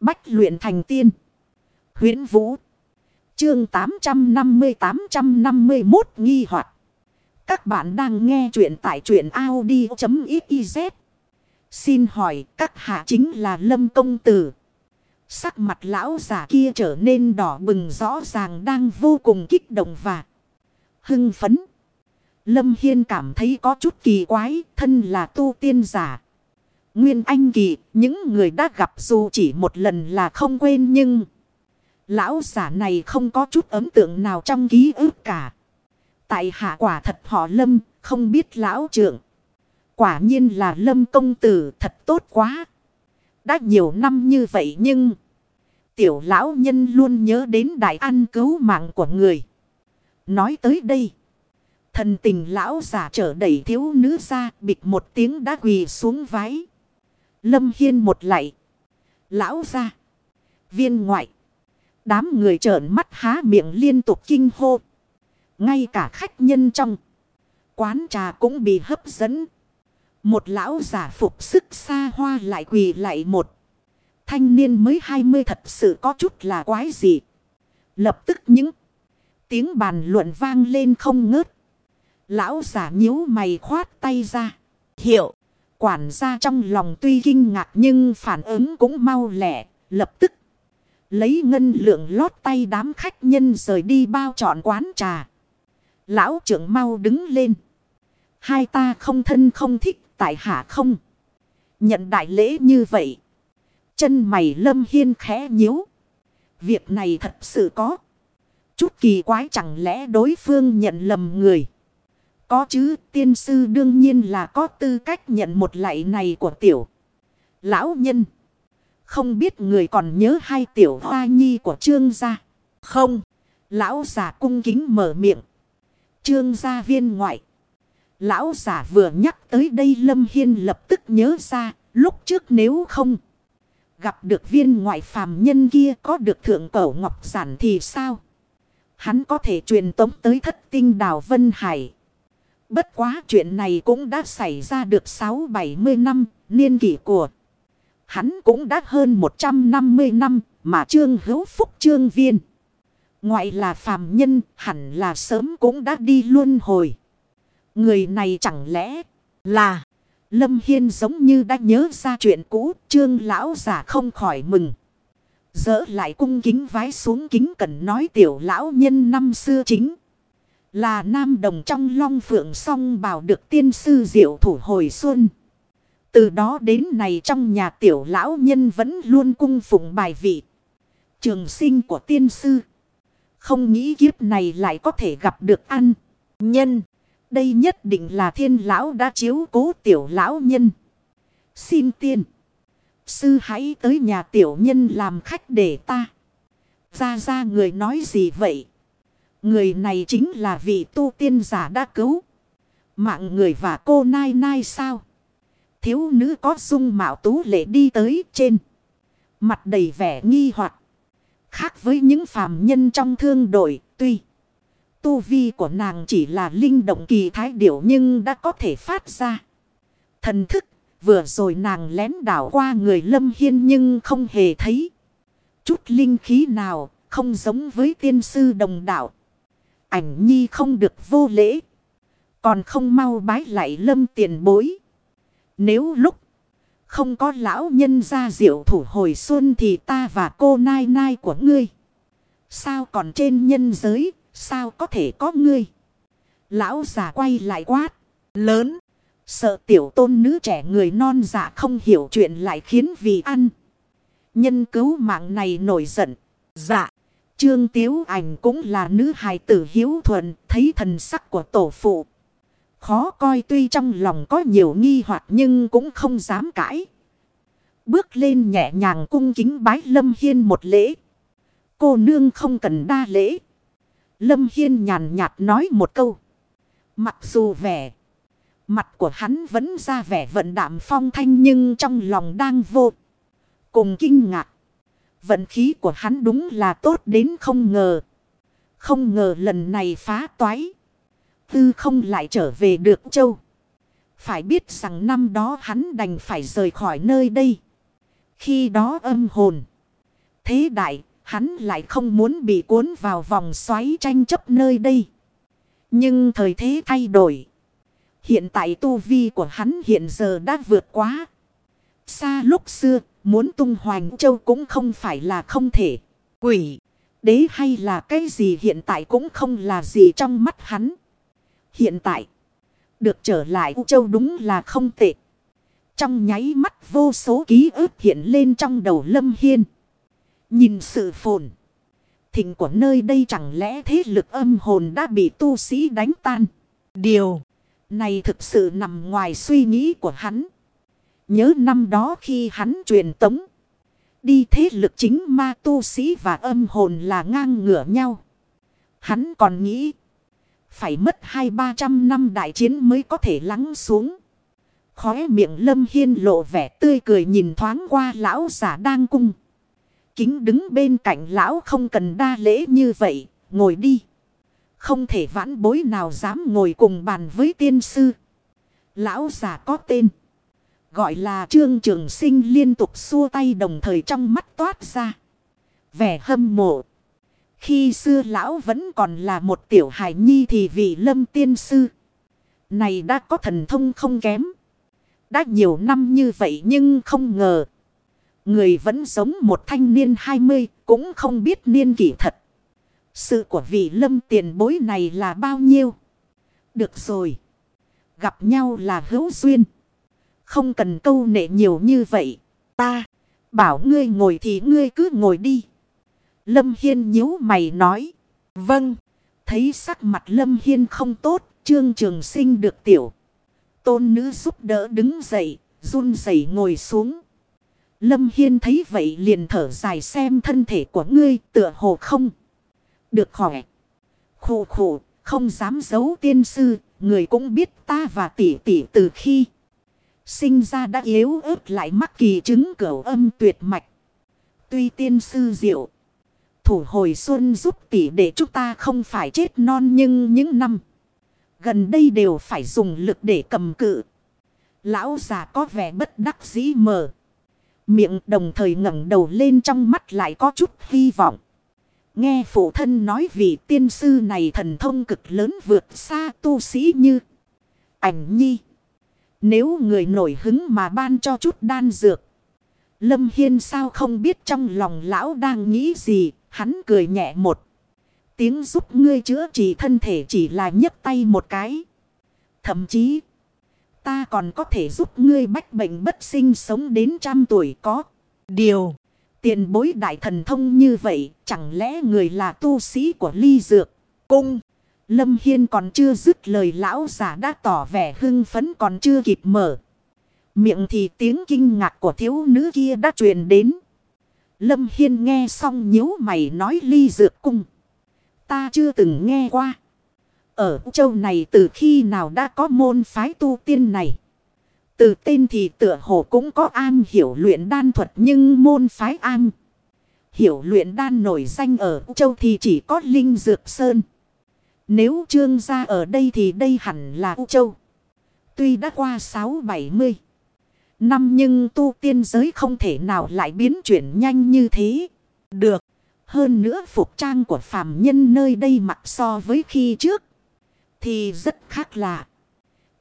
Bách luyện thành tiên. huyễn Vũ. Chương 850-851 nghi hoạt. Các bạn đang nghe truyện tại truyện Audi.xyz. Xin hỏi các hạ chính là Lâm Công Tử. Sắc mặt lão giả kia trở nên đỏ bừng rõ ràng đang vô cùng kích động và hưng phấn. Lâm Hiên cảm thấy có chút kỳ quái, thân là tu tiên giả. Nguyên Anh Kỳ, những người đã gặp dù chỉ một lần là không quên nhưng... Lão giả này không có chút ấn tượng nào trong ký ức cả. Tại hạ quả thật họ Lâm, không biết lão trưởng. Quả nhiên là Lâm công tử thật tốt quá. Đã nhiều năm như vậy nhưng... Tiểu lão nhân luôn nhớ đến đại ăn cứu mạng của người. Nói tới đây. Thần tình lão giả trở đẩy thiếu nữ ra bịch một tiếng đã quỳ xuống váy. Lâm Hiên một lạy. Lão ra. Viên ngoại. Đám người trợn mắt há miệng liên tục kinh hô. Ngay cả khách nhân trong. Quán trà cũng bị hấp dẫn. Một lão giả phục sức xa hoa lại quỳ lại một. Thanh niên mới 20 thật sự có chút là quái gì. Lập tức những tiếng bàn luận vang lên không ngớt. Lão giả nhíu mày khoát tay ra. Hiệu. Quản gia trong lòng tuy kinh ngạc nhưng phản ứng cũng mau lẹ. Lập tức. Lấy ngân lượng lót tay đám khách nhân rời đi bao trọn quán trà. Lão trưởng mau đứng lên. Hai ta không thân không thích, tại hạ không. Nhận đại lễ như vậy. Chân mày lâm hiên khẽ nhíu. Việc này thật sự có. Chút kỳ quái chẳng lẽ đối phương nhận lầm người. Có chứ, tiên sư đương nhiên là có tư cách nhận một lạy này của tiểu. Lão nhân. Không biết người còn nhớ hai tiểu hoa nhi của trương gia. Không. Lão giả cung kính mở miệng. Trương gia viên ngoại. Lão giả vừa nhắc tới đây Lâm Hiên lập tức nhớ ra. Lúc trước nếu không. Gặp được viên ngoại phàm nhân kia có được thượng cổ ngọc giản thì sao? Hắn có thể truyền tống tới thất tinh đào Vân Hải. Bất quá chuyện này cũng đã xảy ra được 6-70 năm, niên kỷ của. Hắn cũng đã hơn 150 năm, mà trương hữu phúc trương viên. Ngoại là phàm nhân, hẳn là sớm cũng đã đi luôn hồi. Người này chẳng lẽ là... Lâm Hiên giống như đã nhớ ra chuyện cũ, trương lão giả không khỏi mừng. Dỡ lại cung kính vái xuống kính cần nói tiểu lão nhân năm xưa chính. Là nam đồng trong long phượng song bảo được tiên sư diệu thủ hồi xuân. Từ đó đến này trong nhà tiểu lão nhân vẫn luôn cung phụng bài vị. Trường sinh của tiên sư. Không nghĩ kiếp này lại có thể gặp được ăn. Nhân. Đây nhất định là thiên lão đã chiếu cố tiểu lão nhân. Xin tiên. Sư hãy tới nhà tiểu nhân làm khách để ta. Ra ra người nói gì vậy? Người này chính là vị tu tiên giả đã cứu. Mạng người và cô nai nai sao? Thiếu nữ có dung mạo tú lệ đi tới trên. Mặt đầy vẻ nghi hoặc Khác với những phàm nhân trong thương đội, tuy. Tu vi của nàng chỉ là linh động kỳ thái điểu nhưng đã có thể phát ra. Thần thức, vừa rồi nàng lén đảo qua người lâm hiên nhưng không hề thấy. Chút linh khí nào, không giống với tiên sư đồng đạo ảnh nhi không được vô lễ. Còn không mau bái lại lâm tiền bối. Nếu lúc không có lão nhân ra diệu thủ hồi xuân thì ta và cô nai nai của ngươi. Sao còn trên nhân giới, sao có thể có ngươi? Lão già quay lại quát, lớn. Sợ tiểu tôn nữ trẻ người non dạ không hiểu chuyện lại khiến vì ăn. Nhân cứu mạng này nổi giận. Dạ. Trương Tiếu Ảnh cũng là nữ hài tử hiếu thuận, thấy thần sắc của tổ phụ. Khó coi tuy trong lòng có nhiều nghi hoặc nhưng cũng không dám cãi. Bước lên nhẹ nhàng cung kính bái Lâm Hiên một lễ. Cô nương không cần đa lễ. Lâm Hiên nhàn nhạt nói một câu. Mặc dù vẻ. Mặt của hắn vẫn ra vẻ vận đạm phong thanh nhưng trong lòng đang vô. Cùng kinh ngạc. Vận khí của hắn đúng là tốt đến không ngờ. Không ngờ lần này phá toái. Tư không lại trở về được châu. Phải biết rằng năm đó hắn đành phải rời khỏi nơi đây. Khi đó âm hồn. thế đại, hắn lại không muốn bị cuốn vào vòng xoáy tranh chấp nơi đây. Nhưng thời thế thay đổi. Hiện tại tu vi của hắn hiện giờ đã vượt quá. Xa lúc xưa, muốn tung hoành châu cũng không phải là không thể. Quỷ, đế hay là cái gì hiện tại cũng không là gì trong mắt hắn. Hiện tại, được trở lại U Châu đúng là không tệ. Trong nháy mắt vô số ký ức hiện lên trong đầu Lâm Hiên. Nhìn sự phồn. Thịnh của nơi đây chẳng lẽ thế lực âm hồn đã bị tu sĩ đánh tan. Điều này thực sự nằm ngoài suy nghĩ của hắn. Nhớ năm đó khi hắn truyền tống. Đi thế lực chính ma tu sĩ và âm hồn là ngang ngửa nhau. Hắn còn nghĩ. Phải mất hai ba trăm năm đại chiến mới có thể lắng xuống. Khóe miệng lâm hiên lộ vẻ tươi cười nhìn thoáng qua lão giả đang cung. Kính đứng bên cạnh lão không cần đa lễ như vậy, ngồi đi. Không thể vãn bối nào dám ngồi cùng bàn với tiên sư. Lão giả có tên. Gọi là trương trường sinh liên tục xua tay đồng thời trong mắt toát ra. Vẻ hâm mộ. Khi xưa lão vẫn còn là một tiểu hải nhi thì vị lâm tiên sư. Này đã có thần thông không kém. Đã nhiều năm như vậy nhưng không ngờ. Người vẫn giống một thanh niên hai mươi cũng không biết niên kỷ thật. Sự của vị lâm tiền bối này là bao nhiêu? Được rồi. Gặp nhau là hữu duyên. Không cần câu nệ nhiều như vậy. Ta bảo ngươi ngồi thì ngươi cứ ngồi đi. Lâm Hiên nhíu mày nói. Vâng. Thấy sắc mặt Lâm Hiên không tốt. Trương Trường Sinh được tiểu. Tôn nữ giúp đỡ đứng dậy. Run rẩy ngồi xuống. Lâm Hiên thấy vậy liền thở dài xem thân thể của ngươi tựa hồ không. Được khỏe. Khổ khổ, không dám giấu tiên sư, người cũng biết ta và tỷ tỷ từ khi sinh ra đã yếu ớt lại mắc kỳ chứng cửu âm tuyệt mạch. Tuy tiên sư diệu, thủ hồi xuân giúp tỷ để chúng ta không phải chết non nhưng những năm gần đây đều phải dùng lực để cầm cự. Lão già có vẻ bất đắc dĩ mờ. Miệng đồng thời ngẩng đầu lên trong mắt lại có chút hy vọng. Nghe phụ thân nói vị tiên sư này thần thông cực lớn vượt xa tu sĩ như ảnh nhi. Nếu người nổi hứng mà ban cho chút đan dược. Lâm Hiên sao không biết trong lòng lão đang nghĩ gì, hắn cười nhẹ một. Tiếng giúp ngươi chữa trị thân thể chỉ là nhấc tay một cái. Thậm chí, ta còn có thể giúp ngươi bách bệnh bất sinh sống đến trăm tuổi có. Điều, tiền bối đại thần thông như vậy, chẳng lẽ người là tu sĩ của ly dược, cung. Lâm Hiên còn chưa dứt lời, lão giả đã tỏ vẻ hưng phấn còn chưa kịp mở. Miệng thì tiếng kinh ngạc của thiếu nữ kia đã truyền đến. Lâm Hiên nghe xong nhíu mày nói ly dược cung. Ta chưa từng nghe qua. Ở châu này từ khi nào đã có môn phái tu tiên này. Từ tên thì tựa hồ cũng có an hiểu luyện đan thuật nhưng môn phái an. Hiểu luyện đan nổi danh ở châu thì chỉ có Linh Dược Sơn. Nếu trương gia ở đây thì đây hẳn là U Châu. Tuy đã qua 6-70 năm nhưng tu tiên giới không thể nào lại biến chuyển nhanh như thế. Được. Hơn nữa phục trang của phàm nhân nơi đây mặc so với khi trước. Thì rất khác lạ.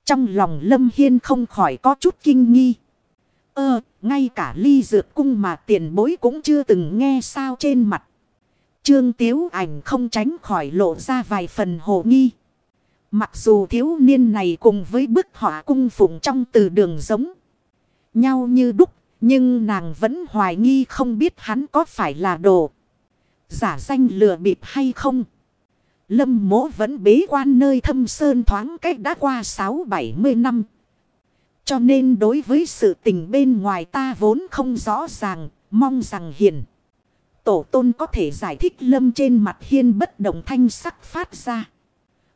Trong lòng Lâm Hiên không khỏi có chút kinh nghi. Ơ, ngay cả ly dược cung mà tiền bối cũng chưa từng nghe sao trên mặt. Trương Tiếu Ảnh không tránh khỏi lộ ra vài phần hồ nghi. Mặc dù thiếu niên này cùng với bức họa cung phụng trong từ đường giống nhau như đúc, nhưng nàng vẫn hoài nghi không biết hắn có phải là đồ. Giả danh lừa bịp hay không? Lâm mỗ vẫn bế quan nơi thâm sơn thoáng cách đã qua 6-70 năm. Cho nên đối với sự tình bên ngoài ta vốn không rõ ràng, mong rằng hiền. Tổ tôn có thể giải thích lâm trên mặt hiên bất động thanh sắc phát ra.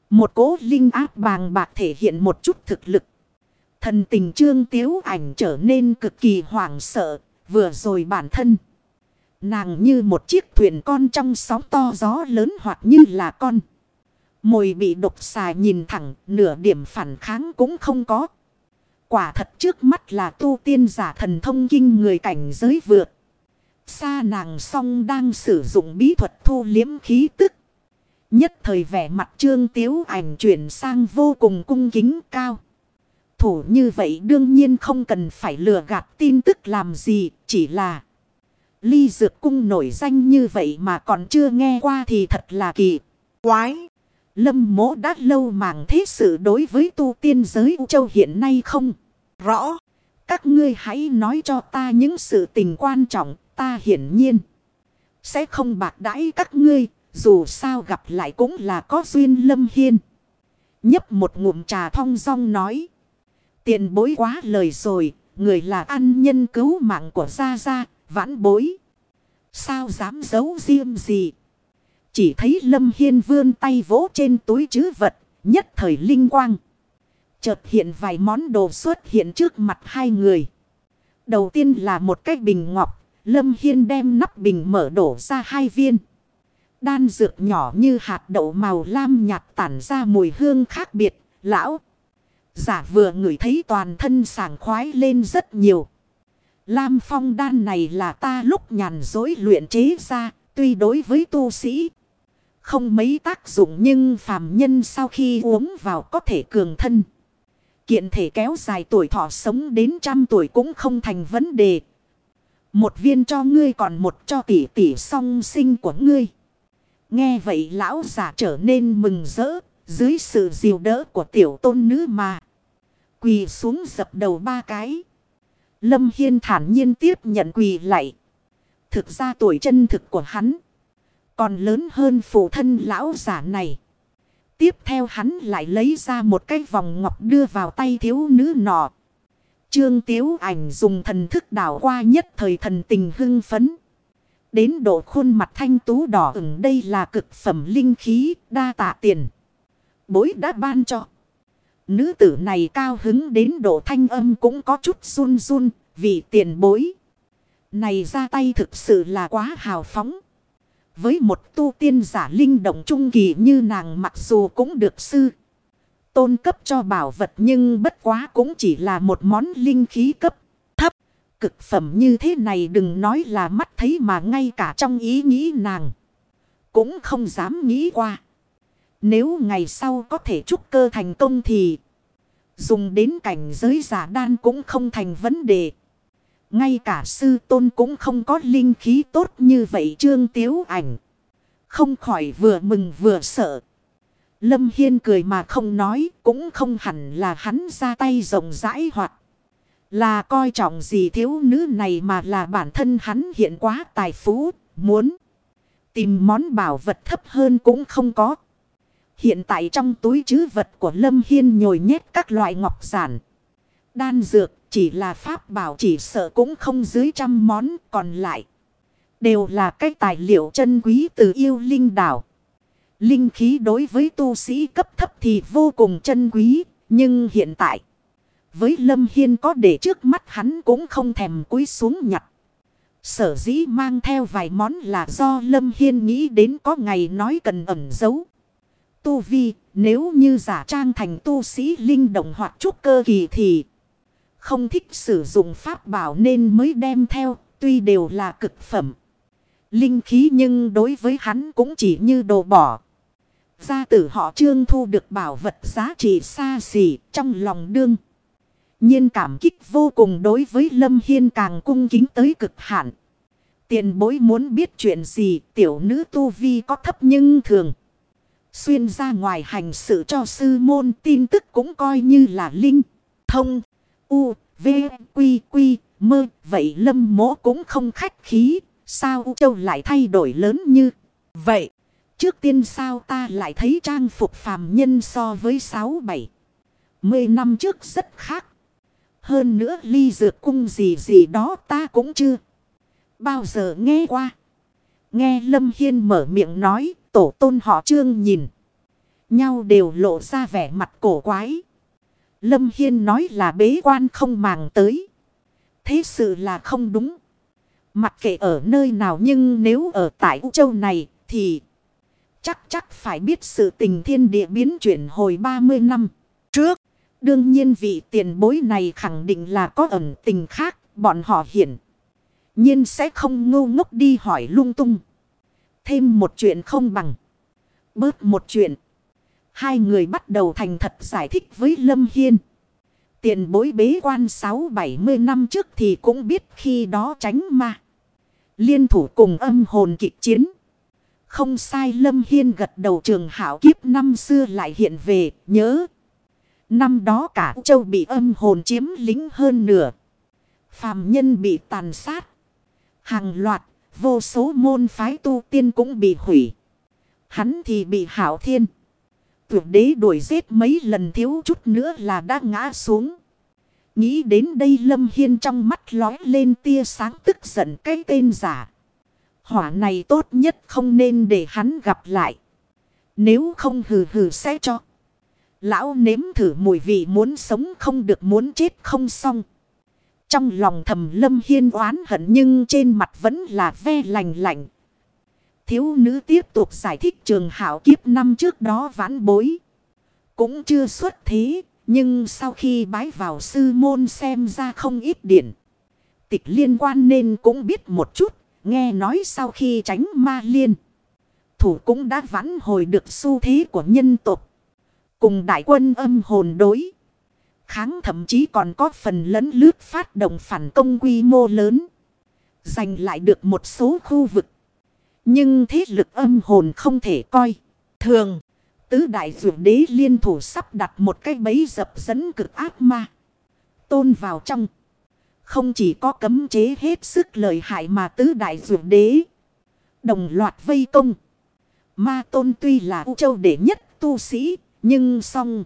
Một cố linh áp bàng bạc thể hiện một chút thực lực. Thần tình trương tiếu ảnh trở nên cực kỳ hoảng sợ, vừa rồi bản thân. Nàng như một chiếc thuyền con trong sóng to gió lớn hoặc như là con. Mồi bị độc xà nhìn thẳng, nửa điểm phản kháng cũng không có. Quả thật trước mắt là tu tiên giả thần thông kinh người cảnh giới vượt. Xa nàng song đang sử dụng bí thuật thu liếm khí tức. Nhất thời vẻ mặt trương tiếu ảnh chuyển sang vô cùng cung kính cao. Thủ như vậy đương nhiên không cần phải lừa gạt tin tức làm gì, chỉ là... Ly dược cung nổi danh như vậy mà còn chưa nghe qua thì thật là kỳ. Quái! Lâm mỗ đã lâu màng thế sự đối với tu tiên giới U Châu hiện nay không? Rõ! Các ngươi hãy nói cho ta những sự tình quan trọng, ta hiển nhiên. Sẽ không bạc đãi các ngươi, dù sao gặp lại cũng là có duyên lâm hiên. Nhấp một ngụm trà thong dong nói. Tiền bối quá lời rồi, người là ăn nhân cứu mạng của Gia Gia, vãn bối. Sao dám giấu riêng gì? Chỉ thấy Lâm Hiên vươn tay vỗ trên túi chứ vật, nhất thời linh quang. Chợt hiện vài món đồ xuất hiện trước mặt hai người. Đầu tiên là một cái bình ngọc, Lâm Hiên đem nắp bình mở đổ ra hai viên. Đan dược nhỏ như hạt đậu màu lam nhạt tản ra mùi hương khác biệt, lão. Giả vừa ngửi thấy toàn thân sảng khoái lên rất nhiều. Lam phong đan này là ta lúc nhàn dối luyện chế ra, tuy đối với tu sĩ. Không mấy tác dụng nhưng phàm nhân sau khi uống vào có thể cường thân. Kiện thể kéo dài tuổi thọ sống đến trăm tuổi cũng không thành vấn đề. Một viên cho ngươi còn một cho tỷ tỷ song sinh của ngươi. Nghe vậy lão giả trở nên mừng rỡ. Dưới sự diều đỡ của tiểu tôn nữ mà. Quỳ xuống dập đầu ba cái. Lâm Hiên thản nhiên tiếp nhận quỳ lại. Thực ra tuổi chân thực của hắn. Còn lớn hơn phụ thân lão giả này. Tiếp theo hắn lại lấy ra một cái vòng ngọc đưa vào tay thiếu nữ nọ. Trương Tiếu ảnh dùng thần thức đảo qua nhất thời thần tình hưng phấn. Đến độ khuôn mặt thanh tú đỏ ửng đây là cực phẩm linh khí, đa tạ tiền. Bối đã ban cho. Nữ tử này cao hứng đến độ thanh âm cũng có chút run run, vì tiền bối. Này ra tay thực sự là quá hào phóng. Với một tu tiên giả linh động trung kỳ như nàng mặc dù cũng được sư. Tôn cấp cho bảo vật nhưng bất quá cũng chỉ là một món linh khí cấp thấp. Cực phẩm như thế này đừng nói là mắt thấy mà ngay cả trong ý nghĩ nàng. Cũng không dám nghĩ qua. Nếu ngày sau có thể trúc cơ thành công thì dùng đến cảnh giới giả đan cũng không thành vấn đề. Ngay cả sư tôn cũng không có linh khí tốt như vậy trương tiếu ảnh. Không khỏi vừa mừng vừa sợ. Lâm Hiên cười mà không nói cũng không hẳn là hắn ra tay rộng rãi hoặc là coi trọng gì thiếu nữ này mà là bản thân hắn hiện quá tài phú, muốn tìm món bảo vật thấp hơn cũng không có. Hiện tại trong túi chứ vật của Lâm Hiên nhồi nhét các loại ngọc giản. Đan dược chỉ là pháp bảo chỉ sợ cũng không dưới trăm món còn lại. Đều là cái tài liệu chân quý từ yêu linh đảo. Linh khí đối với tu sĩ cấp thấp thì vô cùng chân quý. Nhưng hiện tại, với Lâm Hiên có để trước mắt hắn cũng không thèm cúi xuống nhặt. Sở dĩ mang theo vài món là do Lâm Hiên nghĩ đến có ngày nói cần ẩn giấu. Tu vi, nếu như giả trang thành tu sĩ linh động hoặc trúc cơ kỳ thì không thích sử dụng pháp bảo nên mới đem theo, tuy đều là cực phẩm. Linh khí nhưng đối với hắn cũng chỉ như đồ bỏ. Gia tử họ trương thu được bảo vật giá trị xa xỉ trong lòng đương. nhiên cảm kích vô cùng đối với Lâm Hiên càng cung kính tới cực hạn. Tiền bối muốn biết chuyện gì tiểu nữ tu vi có thấp nhưng thường. Xuyên ra ngoài hành sự cho sư môn tin tức cũng coi như là linh, thông. U, V, Quy, Quy, Mơ. Vậy lâm mỗ cũng không khách khí. Sao Châu lại thay đổi lớn như vậy? Trước tiên sao ta lại thấy trang phục phàm nhân so với 6-7. Mười năm trước rất khác. Hơn nữa ly dược cung gì gì đó ta cũng chưa. Bao giờ nghe qua. Nghe Lâm Hiên mở miệng nói, tổ tôn họ trương nhìn. Nhau đều lộ ra vẻ mặt cổ quái. Lâm Hiên nói là bế quan không màng tới. Thế sự là không đúng. Mặc kệ ở nơi nào nhưng nếu ở tại U Châu này thì chắc chắc phải biết sự tình thiên địa biến chuyển hồi 30 năm trước. Đương nhiên vị tiền bối này khẳng định là có ẩn tình khác, bọn họ hiển. nhiên sẽ không ngu ngốc đi hỏi lung tung. Thêm một chuyện không bằng. Bớt một chuyện. Hai người bắt đầu thành thật giải thích với Lâm Hiên. Tiền bối bế quan 6-70 năm trước thì cũng biết khi đó tránh ma. Liên thủ cùng âm hồn kịch chiến. Không sai Lâm Hiên gật đầu trường hảo kiếp năm xưa lại hiện về, nhớ. Năm đó cả châu bị âm hồn chiếm lính hơn nửa. Phàm nhân bị tàn sát. Hàng loạt, vô số môn phái tu tiên cũng bị hủy. Hắn thì bị hảo thiên. Tuyệt đế đuổi giết mấy lần thiếu chút nữa là đã ngã xuống. Nghĩ đến đây Lâm Hiên trong mắt lói lên tia sáng tức giận cái tên giả. Hỏa này tốt nhất không nên để hắn gặp lại. Nếu không hừ hừ sẽ cho. Lão nếm thử mùi vị muốn sống không được muốn chết không xong. Trong lòng thầm lâm hiên oán hận nhưng trên mặt vẫn là ve lành lạnh. Thiếu nữ tiếp tục giải thích trường hảo kiếp năm trước đó vãn bối. Cũng chưa xuất thế, nhưng sau khi bái vào sư môn xem ra không ít điện. Tịch liên quan nên cũng biết một chút, nghe nói sau khi tránh ma liên. Thủ cũng đã vãn hồi được xu thế của nhân tộc. Cùng đại quân âm hồn đối. Kháng thậm chí còn có phần lấn lướt phát động phản công quy mô lớn. Giành lại được một số khu vực. Nhưng thế lực âm hồn không thể coi. Thường, tứ đại dụ đế liên thủ sắp đặt một cái bẫy dập dẫn cực ác ma. Tôn vào trong. Không chỉ có cấm chế hết sức lợi hại mà tứ đại dụ đế. Đồng loạt vây công. Ma tôn tuy là U châu đệ nhất tu sĩ. Nhưng song.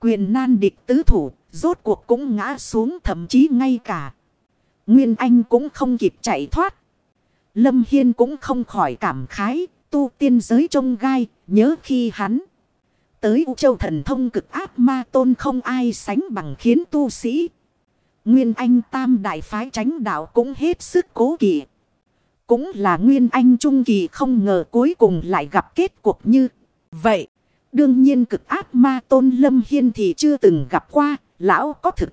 Quyền nan địch tứ thủ. Rốt cuộc cũng ngã xuống thậm chí ngay cả. Nguyên Anh cũng không kịp chạy thoát. Lâm Hiên cũng không khỏi cảm khái. Tu tiên giới trông gai. Nhớ khi hắn. Tới U Châu thần thông cực áp ma tôn không ai sánh bằng khiến tu sĩ. Nguyên Anh tam đại phái tránh đạo cũng hết sức cố kỵ. Cũng là Nguyên Anh trung kỳ không ngờ cuối cùng lại gặp kết cục như vậy. Đương nhiên cực ác ma tôn lâm hiên thì chưa từng gặp qua, lão có thực.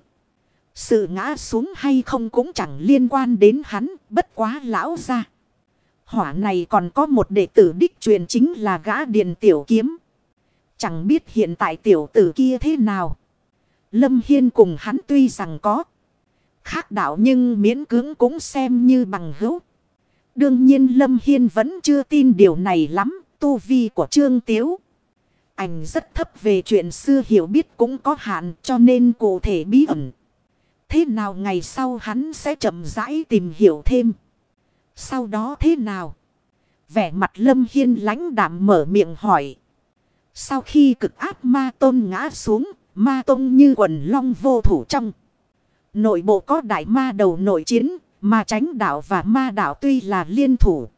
Sự ngã xuống hay không cũng chẳng liên quan đến hắn, bất quá lão ra. Hỏa này còn có một đệ tử đích truyền chính là gã điền tiểu kiếm. Chẳng biết hiện tại tiểu tử kia thế nào. Lâm Hiên cùng hắn tuy rằng có khác đạo nhưng miễn cưỡng cũng xem như bằng hữu. Đương nhiên Lâm Hiên vẫn chưa tin điều này lắm, tu vi của Trương Tiếu. Ảnh rất thấp về chuyện xưa hiểu biết cũng có hạn cho nên cụ thể bí ẩn. Thế nào ngày sau hắn sẽ chậm rãi tìm hiểu thêm. Sau đó thế nào? Vẻ mặt Lâm Hiên lãnh đạm mở miệng hỏi. Sau khi cực áp ma tôn ngã xuống, ma tôn như quần long vô thủ trong. Nội bộ có đại ma đầu nội chiến, mà tránh đạo và ma đạo tuy là liên thủ.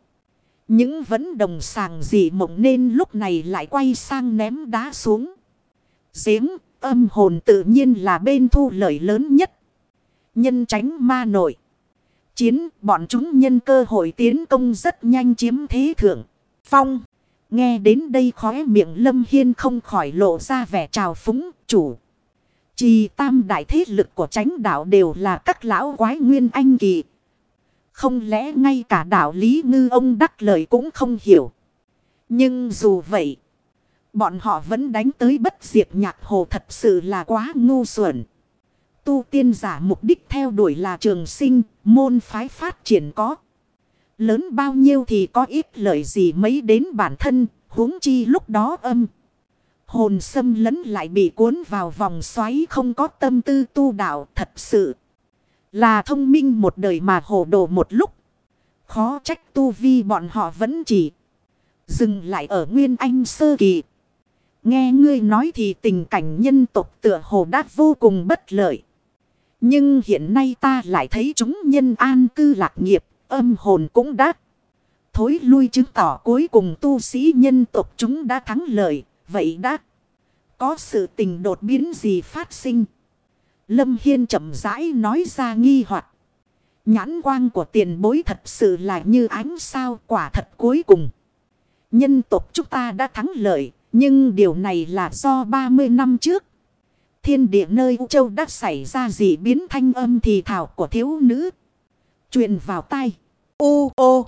Những vẫn đồng sàng dị mộng nên lúc này lại quay sang ném đá xuống. Giếng, âm hồn tự nhiên là bên thu lợi lớn nhất. Nhân tránh ma nội. Chiến, bọn chúng nhân cơ hội tiến công rất nhanh chiếm thế thượng. Phong, nghe đến đây khóe miệng Lâm Hiên không khỏi lộ ra vẻ trào phúng, chủ. Trì tam đại thế lực của tránh đạo đều là các lão quái nguyên anh kỳ. Không lẽ ngay cả đạo lý ngư ông đắc lời cũng không hiểu. Nhưng dù vậy, bọn họ vẫn đánh tới bất diệt nhạc hồ thật sự là quá ngu xuẩn. Tu tiên giả mục đích theo đuổi là trường sinh, môn phái phát triển có. Lớn bao nhiêu thì có ít lợi gì mấy đến bản thân, huống chi lúc đó âm. Hồn xâm lấn lại bị cuốn vào vòng xoáy không có tâm tư tu đạo thật sự. Là thông minh một đời mà hồ đồ một lúc. Khó trách tu vi bọn họ vẫn chỉ dừng lại ở Nguyên Anh sơ kỳ. Nghe ngươi nói thì tình cảnh nhân tộc tựa hồ đã vô cùng bất lợi. Nhưng hiện nay ta lại thấy chúng nhân an cư lạc nghiệp, âm hồn cũng đã thối lui chứng tỏ cuối cùng tu sĩ nhân tộc chúng đã thắng lợi, vậy đã có sự tình đột biến gì phát sinh. Lâm Hiên chậm rãi nói ra nghi hoặc Nhãn quang của tiền bối thật sự là như ánh sao quả thật cuối cùng. Nhân tộc chúng ta đã thắng lợi, nhưng điều này là do 30 năm trước. Thiên địa nơi U Châu đã xảy ra gì biến thanh âm thì thảo của thiếu nữ. truyền vào tay. Ô ô.